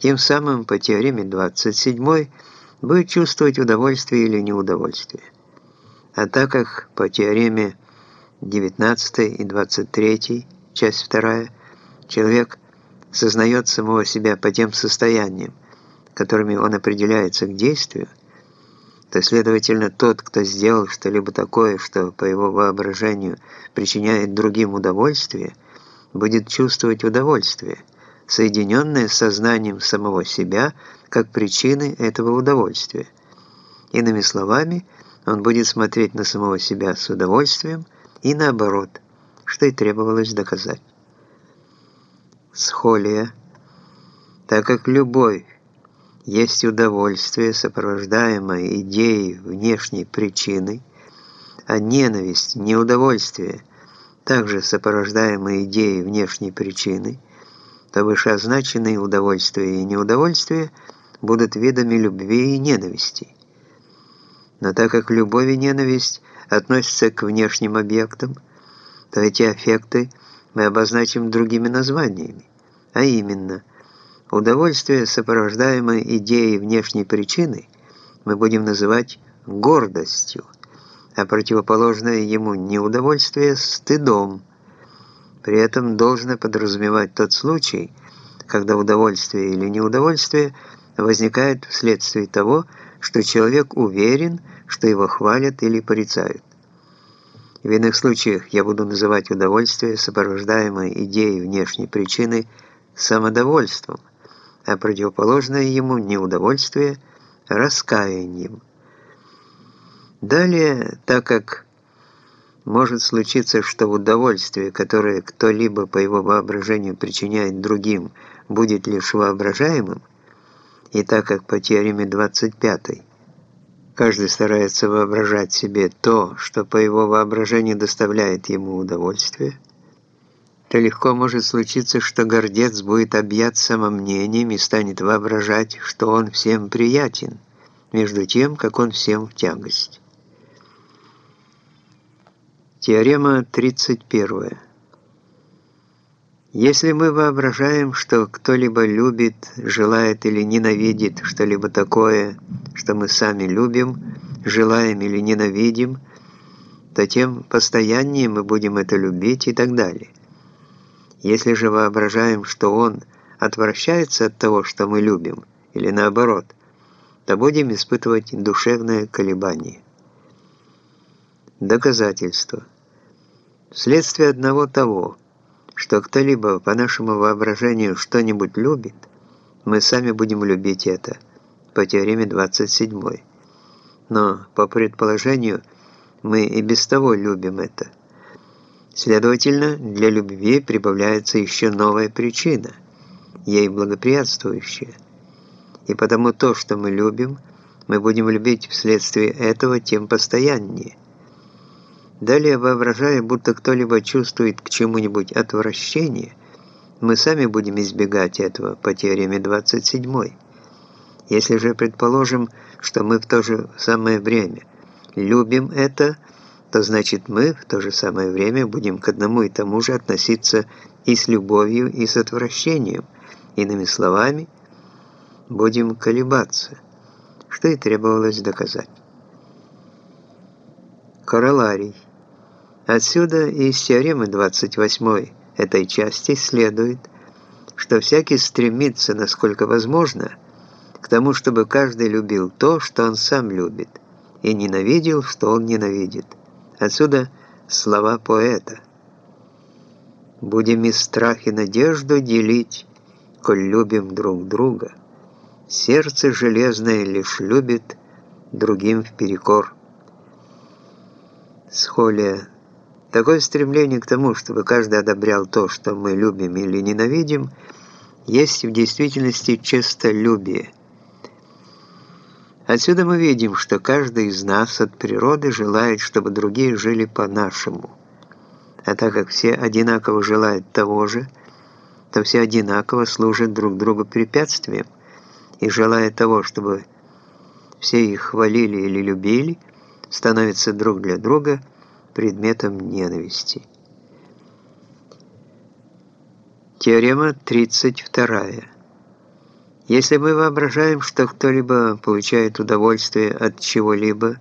Тем самым по теореме 27 будет чувствовать удовольствие или неудовольствие. А так как по теореме 19 и 23, часть 2, человек сознает самого себя по тем состояниям, которыми он определяется к действию, то, следовательно, тот, кто сделал что-либо такое, что по его воображению причиняет другим удовольствие, будет чувствовать удовольствие, соединенное с сознанием самого себя как причины этого удовольствия. Иными словами, он будет смотреть на самого себя с удовольствием и наоборот, что и требовалось доказать. Схолия, так как любовь есть удовольствие, сопровождаемое идеей внешней причины, а ненависть, неудовольствие, также сопровождаемое идеей внешней причины, то вышеозначенные удовольствия и неудовольствия будут видами любви и ненависти. Но так как любовь и ненависть относятся к внешним объектам, то эти аффекты мы обозначим другими названиями, а именно – Удовольствие, сопровождаемое идеей внешней причины, мы будем называть гордостью, а противоположное ему неудовольствие – стыдом. При этом должно подразумевать тот случай, когда удовольствие или неудовольствие возникает вследствие того, что человек уверен, что его хвалят или порицают. В иных случаях я буду называть удовольствие, сопровождаемое идеей внешней причины, самодовольством, а противоположное ему неудовольствие – раскаянием. Далее, так как может случиться, что удовольствие, которое кто-либо по его воображению причиняет другим, будет лишь воображаемым, и так как по теореме 25 каждый старается воображать себе то, что по его воображению доставляет ему удовольствие – то легко может случиться, что гордец будет объят самомнением и станет воображать, что он всем приятен, между тем, как он всем в тягость. Теорема 31. Если мы воображаем, что кто-либо любит, желает или ненавидит что-либо такое, что мы сами любим, желаем или ненавидим, то тем постояннее мы будем это любить и так далее. Если же воображаем, что он отвращается от того, что мы любим, или наоборот, то будем испытывать душевное колебание. Доказательство. Вследствие одного того, что кто-либо по нашему воображению что-нибудь любит, мы сами будем любить это, по теореме 27. Но, по предположению, мы и без того любим это – Следовательно, для любви прибавляется еще новая причина, ей благоприятствующая. И потому то, что мы любим, мы будем любить вследствие этого тем постояннее. Далее, воображая, будто кто-либо чувствует к чему-нибудь отвращение, мы сами будем избегать этого по теореме 27. Если же предположим, что мы в то же самое время любим это – то значит мы в то же самое время будем к одному и тому же относиться и с любовью, и с отвращением. Иными словами, будем колебаться, что и требовалось доказать. Короларий. Отсюда из теоремы 28 этой части следует, что всякий стремится, насколько возможно, к тому, чтобы каждый любил то, что он сам любит, и ненавидел, что он ненавидит. Отсюда слова поэта. «Будем и страх, и надежду делить, коль любим друг друга. Сердце железное лишь любит, другим вперекор». Схолия. Такое стремление к тому, чтобы каждый одобрял то, что мы любим или ненавидим, есть в действительности честолюбие – Отсюда мы видим, что каждый из нас от природы желает, чтобы другие жили по-нашему. А так как все одинаково желают того же, то все одинаково служат друг другу препятствием, и желая того, чтобы все их хвалили или любили, становятся друг для друга предметом ненависти. Теорема 32. Если мы воображаем, что кто-либо получает удовольствие от чего-либо,